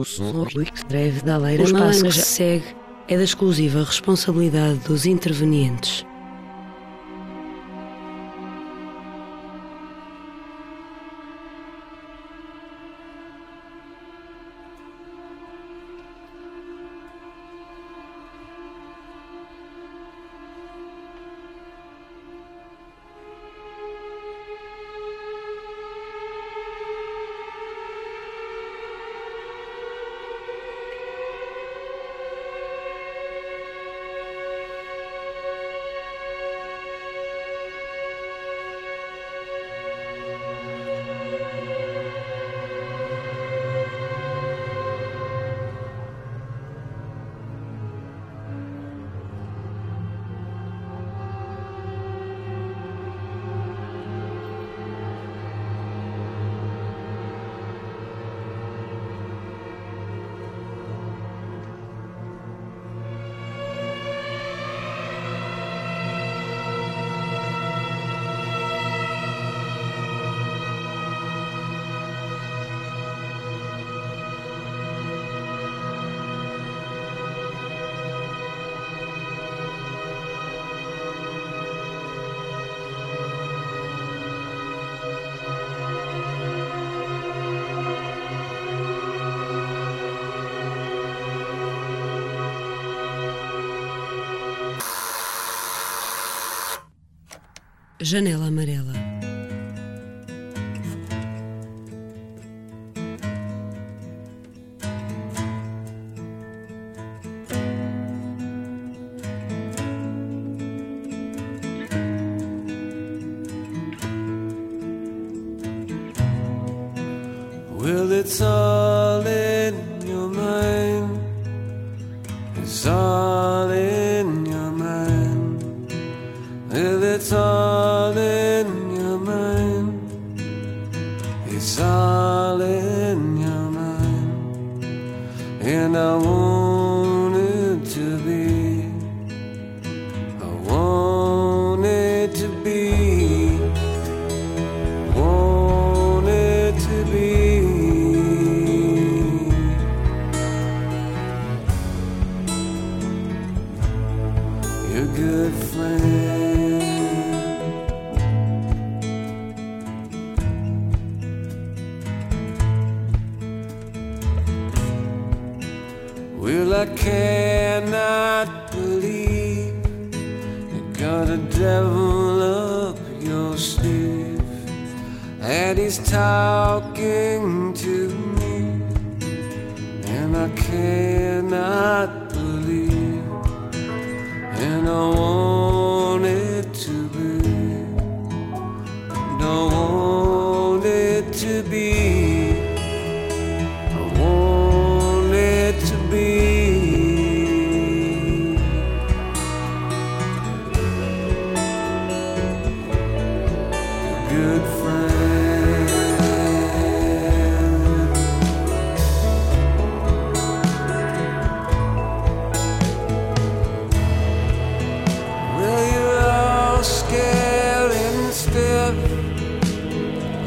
O urgentes que deve o espaço que segue é da exclusiva responsabilidade dos intervenientes. Janela Amarela. Will it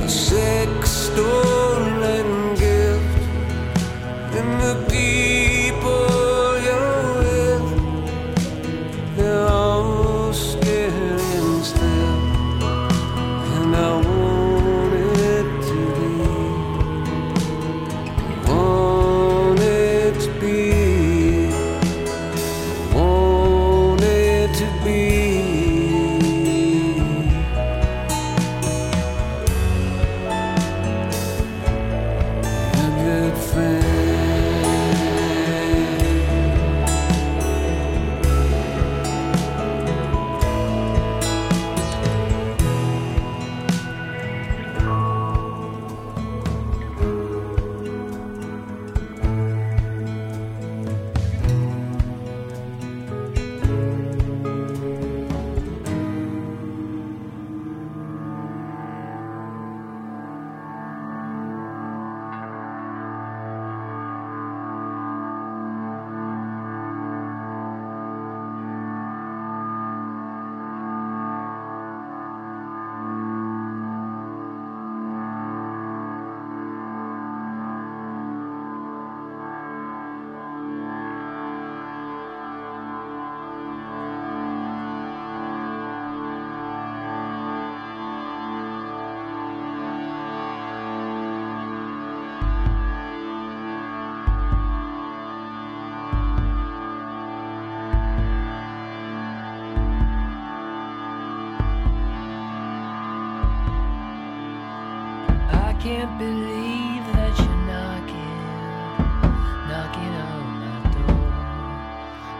say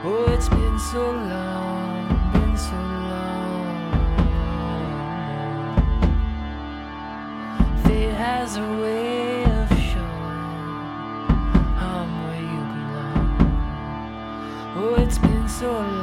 Oh, it's been so long, been so long. Fate has a way of showing I'm where you belong. Oh, it's been so long.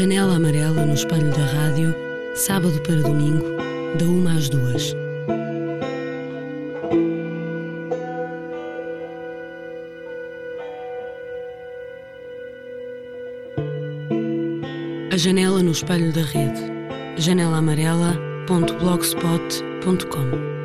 Janela Amarela no espelho da rádio, sábado para domingo, da uma às duas. A janela no espelho da rede. janelaamarela.blogspot.com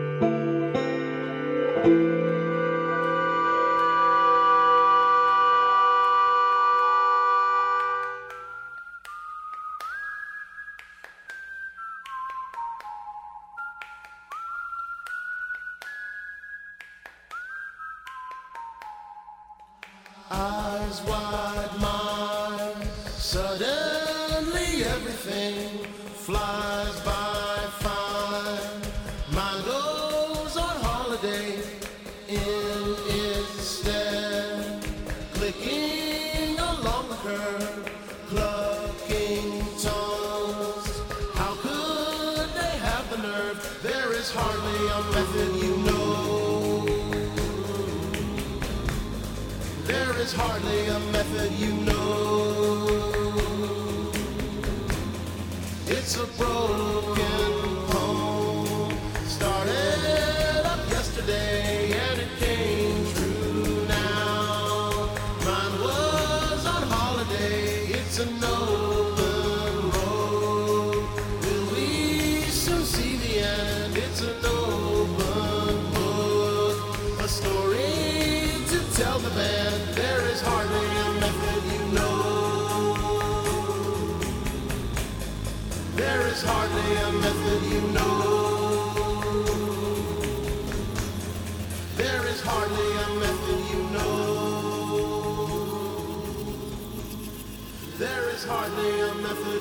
hardly a method.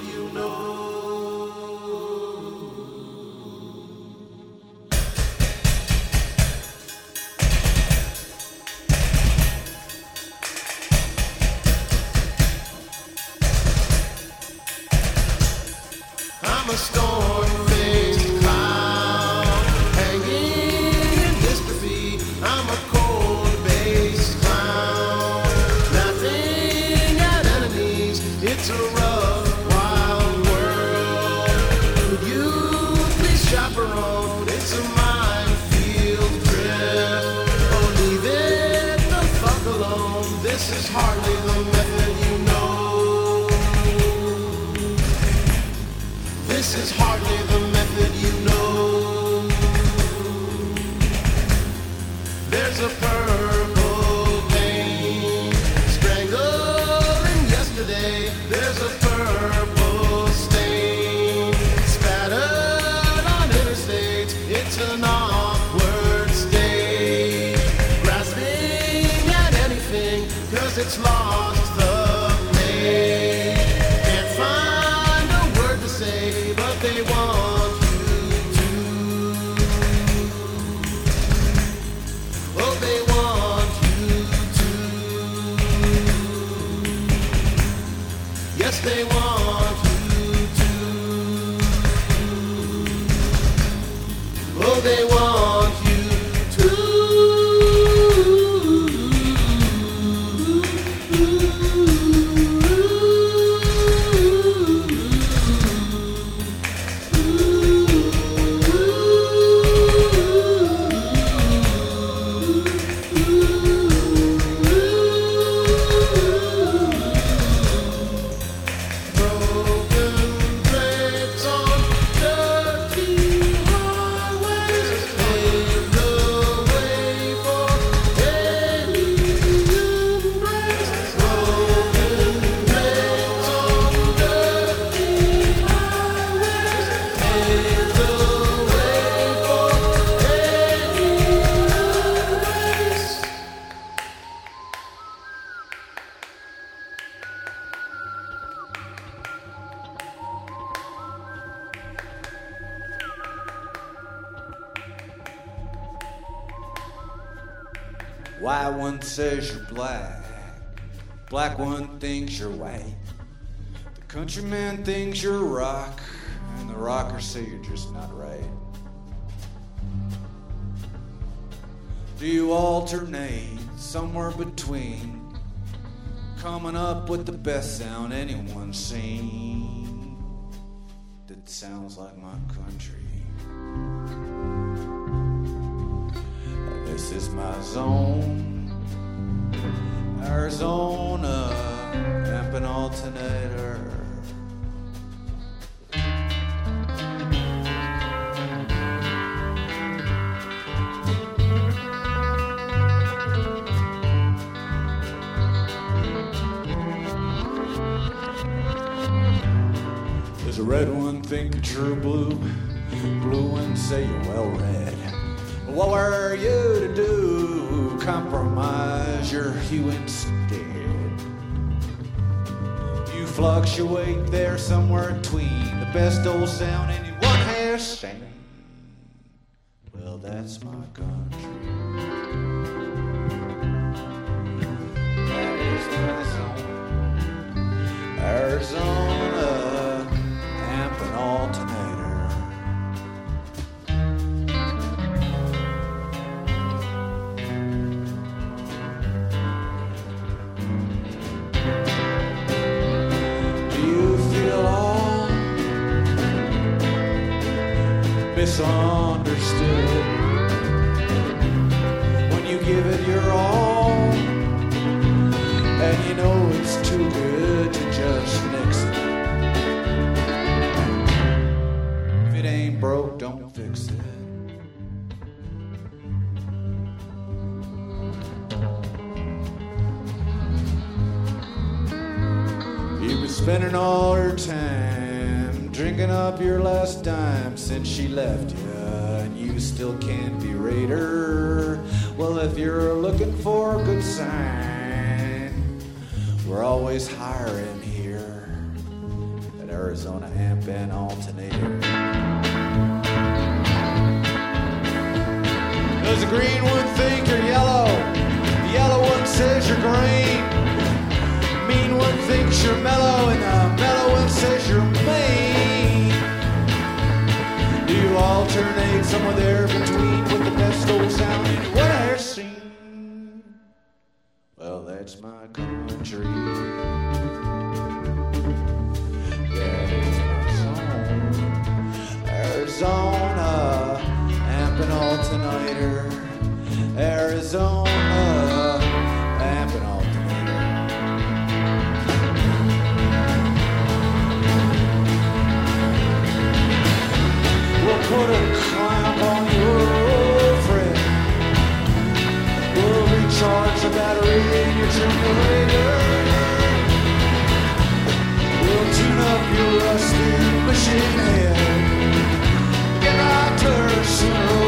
Countryman thinks you're rock, and the rockers say you're just not right. Do you alternate somewhere between coming up with the best sound anyone's seen that sounds like my country? This is my zone, Arizona, an alternator. There's a red one, think true blue, blue one, say you're well read. What were you to do? Compromise your hue instead. You fluctuate there somewhere between the best old sound anyone has seen. Well, that's my country. That is my zone. Arizona, up your last dime since she left you, and you still can't berate her. Well, if you're looking for a good sign, we're always hiring here at Arizona Amp and Alternator. Does the green one think you're yellow? The yellow one says you're green The mean one thinks you're mellow, and the mellow one says you're alternate somewhere there between with the best old sound anyone has seen? Well, that's my country. That is my zone. Arizona, amp and alternator. Arizona, machine head. Get to her sooner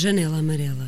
Janela Amarela.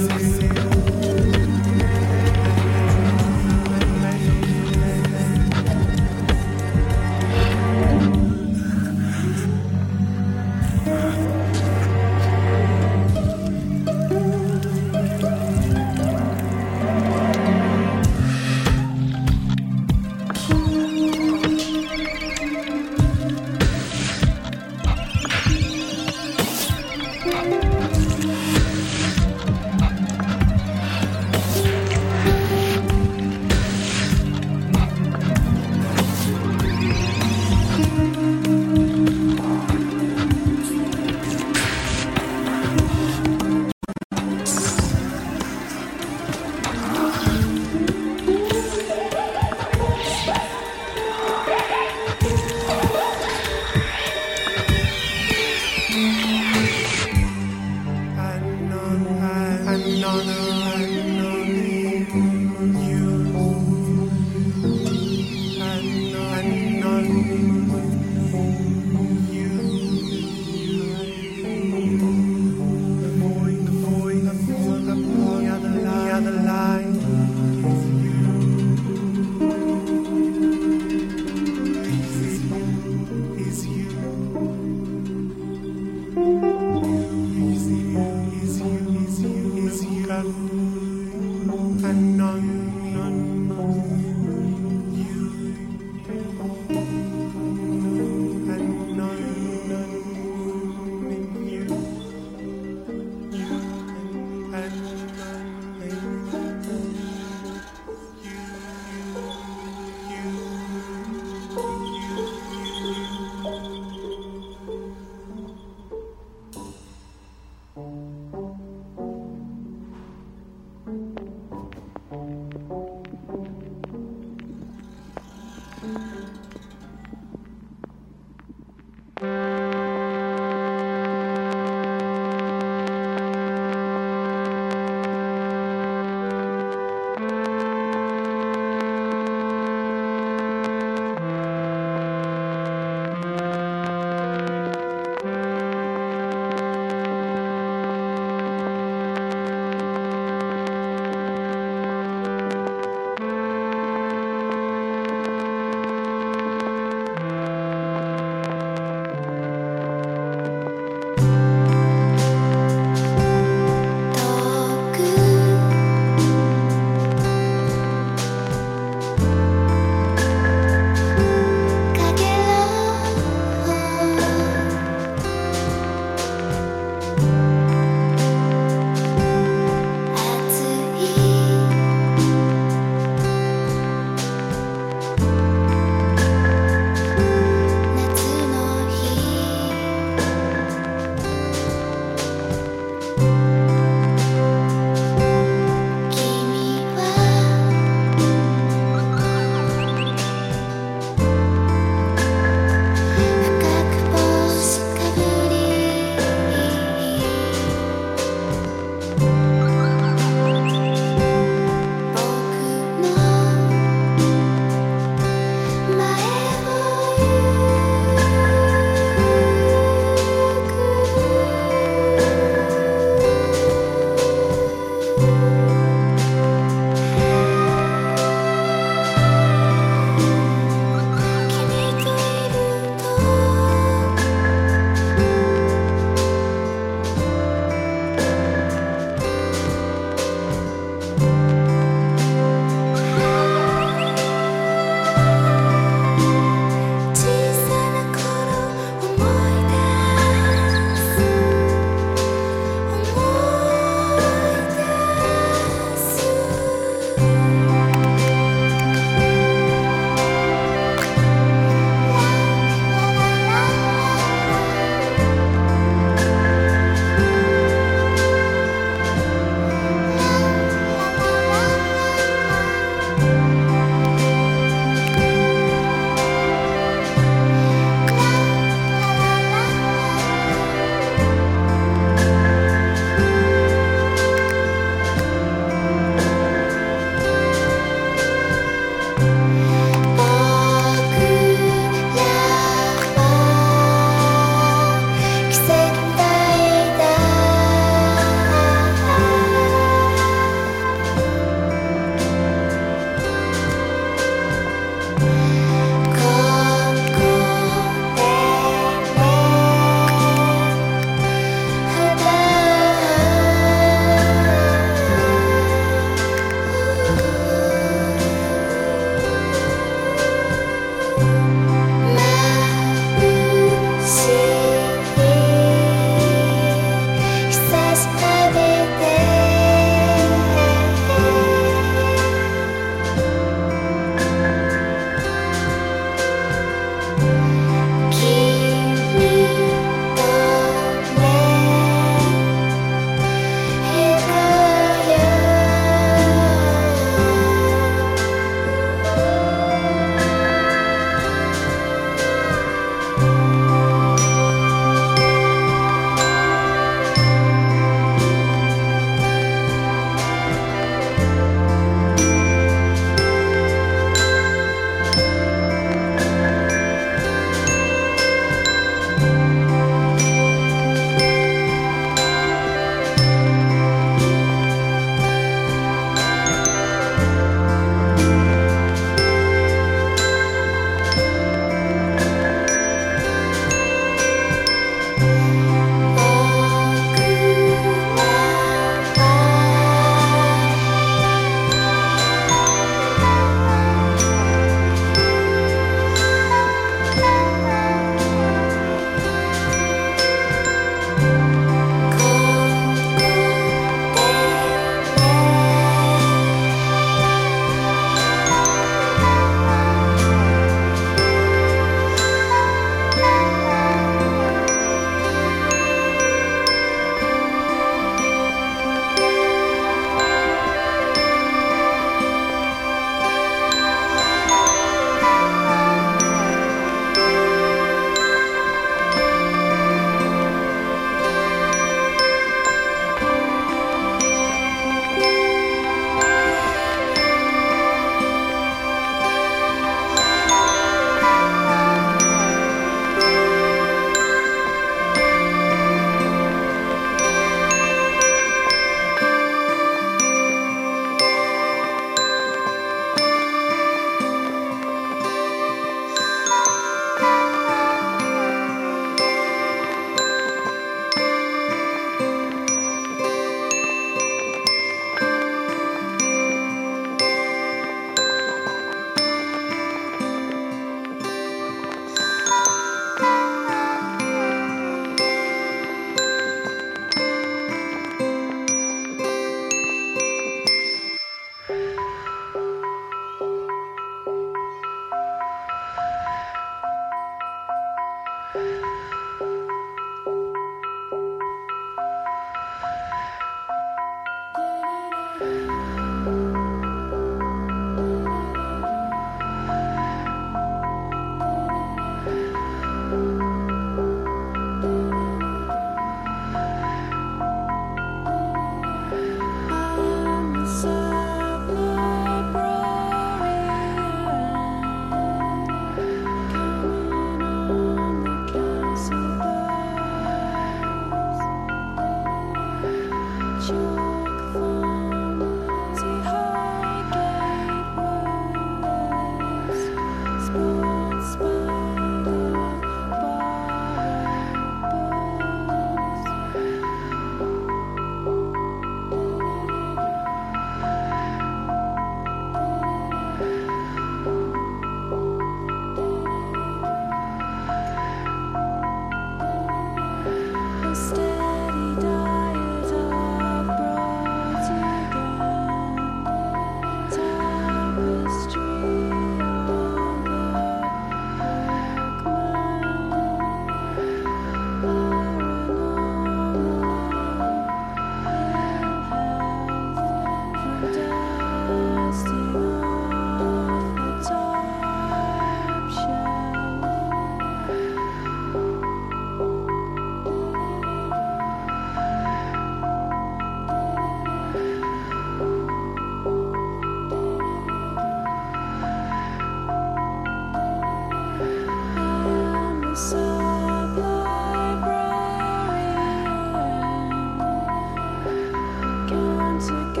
together.